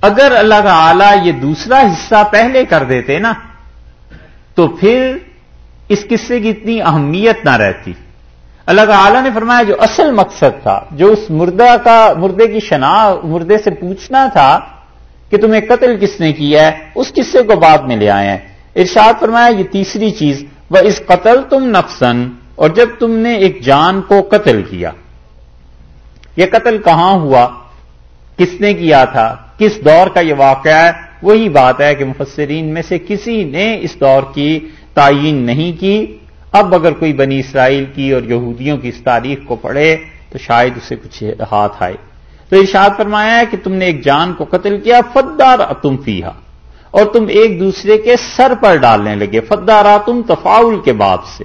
اگر اللہ تعالی یہ دوسرا حصہ پہلے کر دیتے نا، تو پھر اس قصے کی اتنی اہمیت نہ رہتی۔ اللہ تعالی نے فرمایا جو اصل مقصد تھا، جو اس مردہ کا، مردے کی شناخت مردے سے پوچھنا تھا کہ تمہیں قتل کس نے کیا ہے، اس قصے کو بعد میں لے آئے ہیں۔ ارشاد فرمایا یہ تیسری چیز، وہ اس قتل تم نفسن اور جب تم نے ایک جان کو قتل کیا۔ یہ قتل کہاں ہوا؟ کس نے کیا تھا؟ کس دور کا یہ واقعہ ہے؟ وہی بات ہے کہ مفسرین میں سے کسی نے اس دور کی تعین نہیں کی۔ اب اگر کوئی بنی اسرائیل کی اور یہودیوں کی اس تاریخ کو پڑھے تو شاید اسے کچھ ہاتھ آئے۔ تو ارشاد فرمایا ہے کہ تم نے ایک جان کو قتل کیا فدار تم فیحا اور تم ایک دوسرے کے سر پر ڈالنے لگے، فدارا تم تفاول کے باب سے۔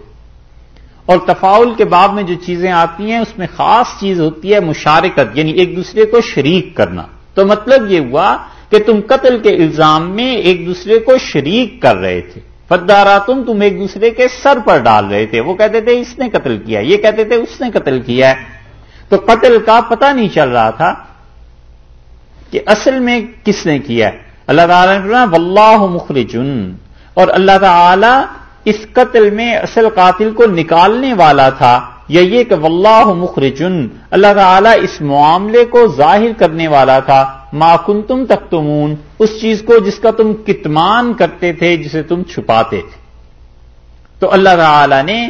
اور تفاول کے باب میں جو چیزیں آتی ہیں، اس میں خاص چیز ہوتی ہے مشارکت یعنی ایک دوسرے کو شریک کرنا۔ تو مطلب یہ ہوا کہ تم قتل کے الزام میں ایک دوسرے کو شریک کر رہے تھے۔ فدارا تم تم ایک دوسرے کے سر پر ڈال رہے تھے۔ وہ کہتے تھے، اس نے قتل کیا۔ یہ کہتے تھے، اس نے قتل کیا ہے۔ تو قتل کا پتہ نہیں چل رہا تھا کہ اصل میں کس نے کیا ہے۔ اللہ تعالیٰ نے واللہ مخرجن۔ اور اللہ تعالی اس قتل میں اصل قاتل کو نکالنے والا تھا یا یہ کہ واللہ مخرجن، اللہ تعالیٰ اس معاملے کو ظاہر کرنے والا تھا، ما کنتم تختمون اس چیز کو جس کا تم کتمان کرتے تھے، جسے تم چھپاتے تھے۔ تو اللہ تعالی نے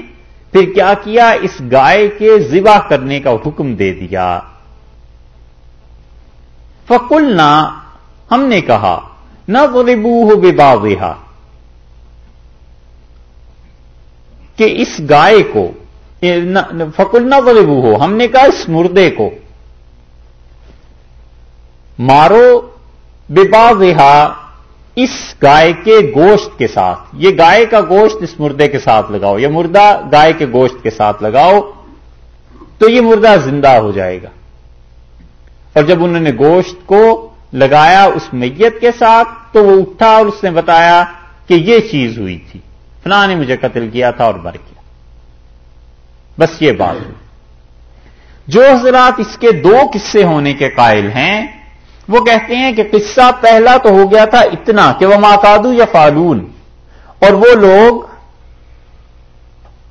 پھر کیا کیا؟ اس گائے کے ذبح کرنے کا حکم دے دیا۔ فکلنا ہم نے کہا نہ غلبو ہو بے کہ اس گائے کو فکل نہ غلبو ہو ہم نے کہا اس مردے کو۔ مارو بے اس گائے کے گوشت کے ساتھ۔ یہ گائے کا گوشت اس مردے کے ساتھ لگاؤ، یا مردہ گائے کے گوشت کے ساتھ لگاؤ، تو یہ مردہ زندہ ہو جائے گا۔ اور جب انہوں نے گوشت کو لگایا اس میت کے ساتھ، تو وہ اٹھا اور اس نے بتایا کہ یہ چیز ہوئی تھی۔ فلاں نے مجھے قتل کیا تھا اور مر کیا بس یہ بات۔ ہوئی جو حضرات اس کے دو قصے ہونے کے قائل ہیں، وہ کہتے ہیں کہ قصہ پہلا تو ہو گیا تھا اتنا کہ وہ ماتادو یا فالون اور وہ لوگ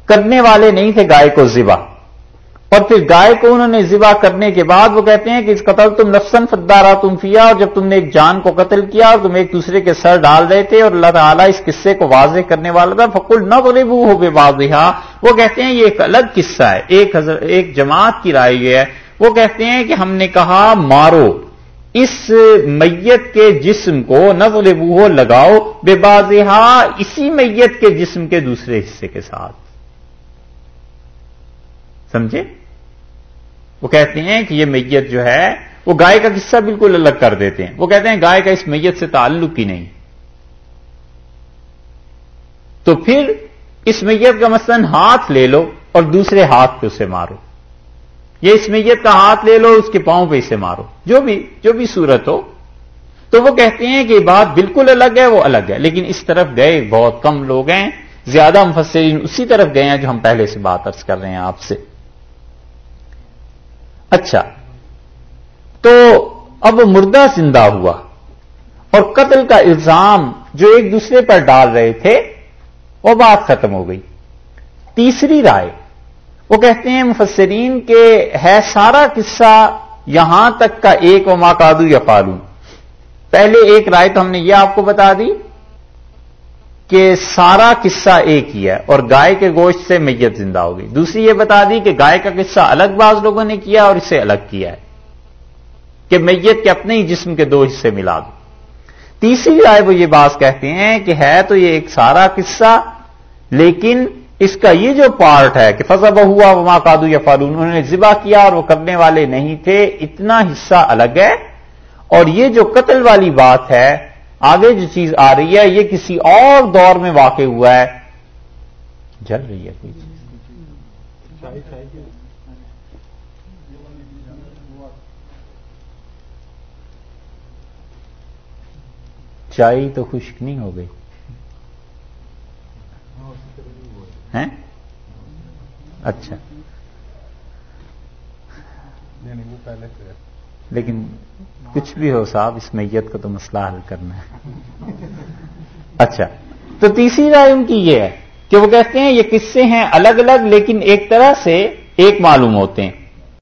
کرنے والے نہیں تھے گائے کو ذبح۔ اور پھر گائے کو انہوں نے ذبح کرنے کے بعد وہ کہتے ہیں کہ اس قتل تم نفسن فدارا تم فیا اور جب تم نے ایک جان کو قتل کیا اور تم ایک دوسرے کے سر ڈال رہے تھے اور اللہ تعالیٰ اس قصے کو واضح کرنے والا تھا فکل نہ بولے وہ ہو بے واضح وہ کہتے ہیں یہ ایک الگ قصہ ہے، ایک ایک جماعت کی رائے یہ ہے۔ وہ کہتے ہیں کہ ہم نے کہا، مارو، اس میت کے جسم کو نظر بوہو لگاؤ بے بازحا اسی میت کے جسم کے دوسرے حصے کے ساتھ۔ سمجھے؟ وہ کہتے ہیں کہ یہ میت جو ہے، وہ گائے کا قصہ بالکل الگ کر دیتے ہیں۔ وہ کہتے ہیں گائے کا اس میت سے تعلق ہی نہیں۔ تو پھر اس میت کا مثلاً ہاتھ لے لو اور دوسرے ہاتھ پہ اسے مارو۔ یہ اس میت کا ہاتھ لے لو اس کے پاؤں پہ اسے مارو۔ جو بھی جو بھی صورت ہو۔ تو وہ کہتے ہیں کہ یہ بات بالکل الگ ہے، وہ الگ ہے۔ لیکن اس طرف گئے، بہت کم لوگ ہیں۔ زیادہ مفسرین اسی طرف گئے ہیں جو ہم پہلے سے بات ارض کر رہے ہیں آپ سے۔ اچھا۔ تو اب مردہ زندہ ہوا اور قتل کا الزام جو ایک دوسرے پر ڈال رہے تھے، وہ بات ختم ہو گئی۔ تیسری رائے، وہ کہتے ہیں مفسرین کہ ہے سارا قصہ یہاں تک کا ایک و ماکادو یا فالو پہلے ایک رائے تو ہم نے یہ آپ کو بتا دی۔ کہ سارا قصہ ایک ہی ہے اور گائے کے گوشت سے میت زندہ ہو گئی۔ دوسری یہ بتا دی کہ گائے کا قصہ الگ بعض لوگوں نے کیا اور اسے الگ کیا ہے کہ میت کے اپنے ہی جسم کے دو حصے ملا دو۔ تیسری رائے وہ یہ بات کہتے ہیں کہ ہے تو یہ ایک سارا قصہ، لیکن اس کا یہ جو پارٹ ہے کہ فضا ہوا وما کادو یا فالون انہوں نے ذبح کیا اور وہ کرنے والے نہیں تھے، اتنا حصہ الگ ہے۔ اور یہ جو قتل والی بات ہے آگے جو چیز آ رہی ہے، یہ کسی اور دور میں واقع ہوا ہے۔ جل رہی ہے کوئی چیز۔ چائے تو خشک نہیں ہو گئی۔ ہیں؟ اچھا۔ وہ پہلے سے لیکن کچھ بھی ہو صاحب، اس میت کا تو مسئلہ حل کرنا ہے۔ اچھا تو تیسری رائے ان کی یہ ہے کہ وہ کہتے ہیں یہ قصے ہیں الگ الگ، لیکن ایک طرح سے ایک معلوم ہوتے ہیں۔